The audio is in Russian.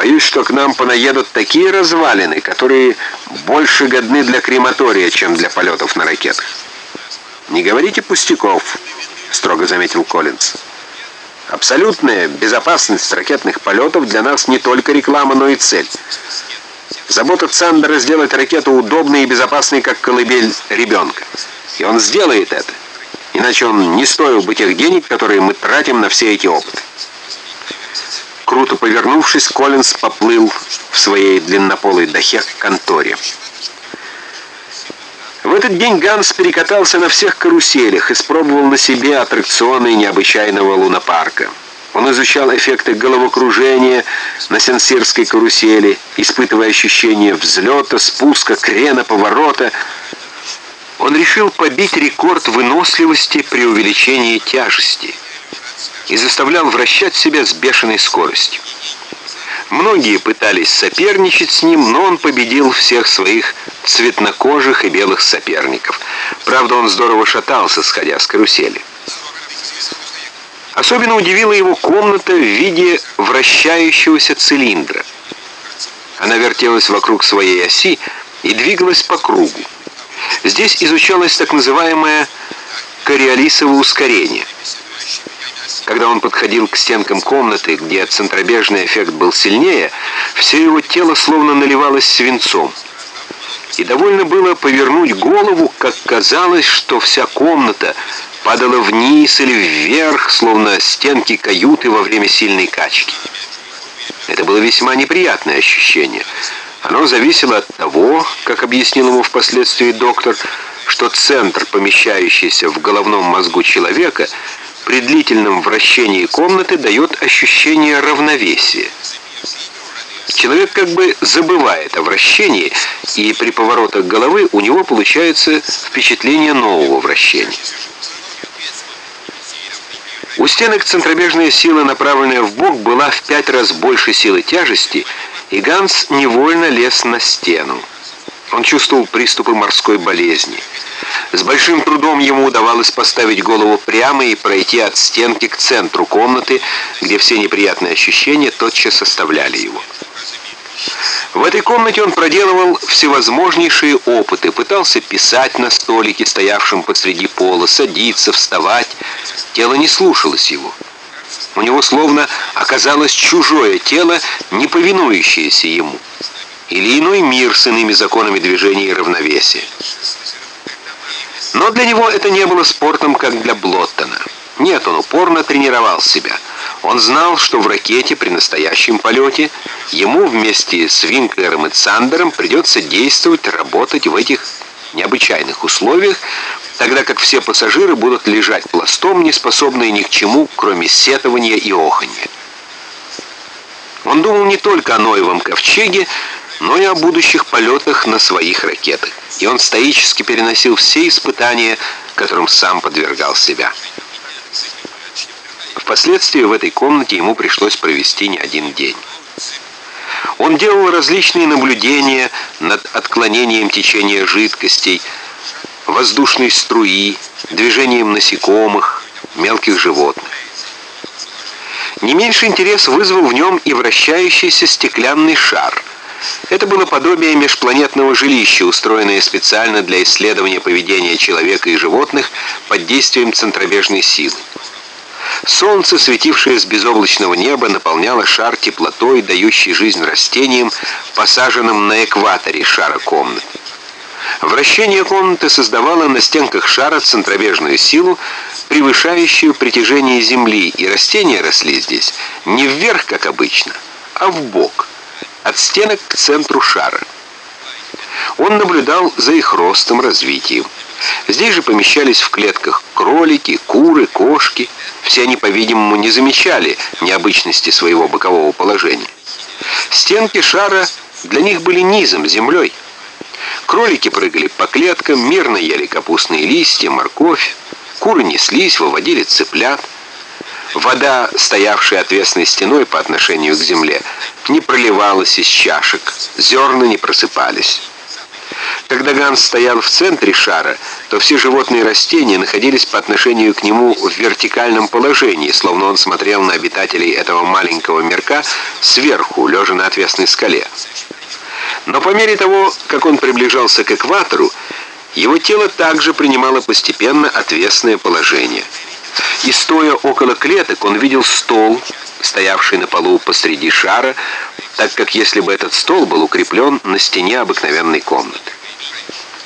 Боюсь, что к нам понаедут такие развалины, которые больше годны для крематория, чем для полетов на ракетах. «Не говорите пустяков», — строго заметил Коллинз. «Абсолютная безопасность ракетных полетов для нас не только реклама, но и цель. Забота Цандера сделать ракету удобной и безопасной, как колыбель ребенка. И он сделает это, иначе он не стоил бы тех денег, которые мы тратим на все эти опыты». Круто повернувшись, Коллинз поплыл в своей длиннополой дахе к конторе. В этот день Ганс перекатался на всех каруселях, испробовал на себе аттракционы необычайного лунопарка. Он изучал эффекты головокружения на сенсирской карусели, испытывая ощущение взлета, спуска, крена, поворота. Он решил побить рекорд выносливости при увеличении тяжести – и заставлял вращать себя с бешеной скоростью. Многие пытались соперничать с ним, но он победил всех своих цветнокожих и белых соперников. Правда, он здорово шатался, сходя с карусели. Особенно удивила его комната в виде вращающегося цилиндра. Она вертелась вокруг своей оси и двигалась по кругу. Здесь изучалось так называемое кориолисово ускорение – когда он подходил к стенкам комнаты, где центробежный эффект был сильнее, все его тело словно наливалось свинцом. И довольно было повернуть голову, как казалось, что вся комната падала вниз или вверх, словно стенки каюты во время сильной качки. Это было весьма неприятное ощущение. Оно зависело от того, как объяснил ему впоследствии доктор, что центр, помещающийся в головном мозгу человека, при длительном вращении комнаты дает ощущение равновесия. Человек как бы забывает о вращении, и при поворотах головы у него получается впечатление нового вращения. У стенок центробежная сила, направленная в бок, была в пять раз больше силы тяжести, и Ганс невольно лез на стену. Он чувствовал приступы морской болезни. С большим трудом ему удавалось поставить голову прямо и пройти от стенки к центру комнаты, где все неприятные ощущения тотчас составляли его. В этой комнате он проделывал всевозможнейшие опыты, пытался писать на столике, стоявшем посреди пола, садиться, вставать. Тело не слушалось его. У него словно оказалось чужое тело, не повинующееся ему или иной мир с иными законами движения и равновесия. Для него это не было спортом, как для Блоттона. Нет, он упорно тренировал себя. Он знал, что в ракете при настоящем полете ему вместе с Винклером и Цандером придется действовать, работать в этих необычайных условиях, тогда как все пассажиры будут лежать пластом, не способные ни к чему, кроме сетования и оханья. Он думал не только о Ноевом ковчеге, но и о будущих полетах на своих ракетах. И он стоически переносил все испытания, которым сам подвергал себя. Впоследствии в этой комнате ему пришлось провести не один день. Он делал различные наблюдения над отклонением течения жидкостей, воздушной струи, движением насекомых, мелких животных. Не меньший интерес вызвал в нем и вращающийся стеклянный шар – это было подобие межпланетного жилища, устроенное специально для исследования поведения человека и животных под действием центробежной силы. Солнце, светившее с безоблачного неба, наполняло шар теплотой, дающей жизнь растениям, посаженным на экваторе шара комнаты. Вращение комнаты создавало на стенках шара центробежную силу, превышающую притяжение Земли, и растения росли здесь не вверх, как обычно, а в бок от стенок к центру шара. Он наблюдал за их ростом, развитием. Здесь же помещались в клетках кролики, куры, кошки. Все они, по-видимому, не замечали необычности своего бокового положения. Стенки шара для них были низом, землей. Кролики прыгали по клеткам, мирно ели капустные листья, морковь. Куры неслись, выводили цыплят. Вода, стоявшая отвесной стеной по отношению к земле, не проливалась из чашек, зерна не просыпались. Когда Ганс стоял в центре шара, то все животные и растения находились по отношению к нему в вертикальном положении, словно он смотрел на обитателей этого маленького мирка сверху, лежа на отвесной скале. Но по мере того, как он приближался к экватору, его тело также принимало постепенно отвесное положение. И стоя около клеток, он видел стол, стоявший на полу посреди шара, так как если бы этот стол был укреплен на стене обыкновенной комнаты.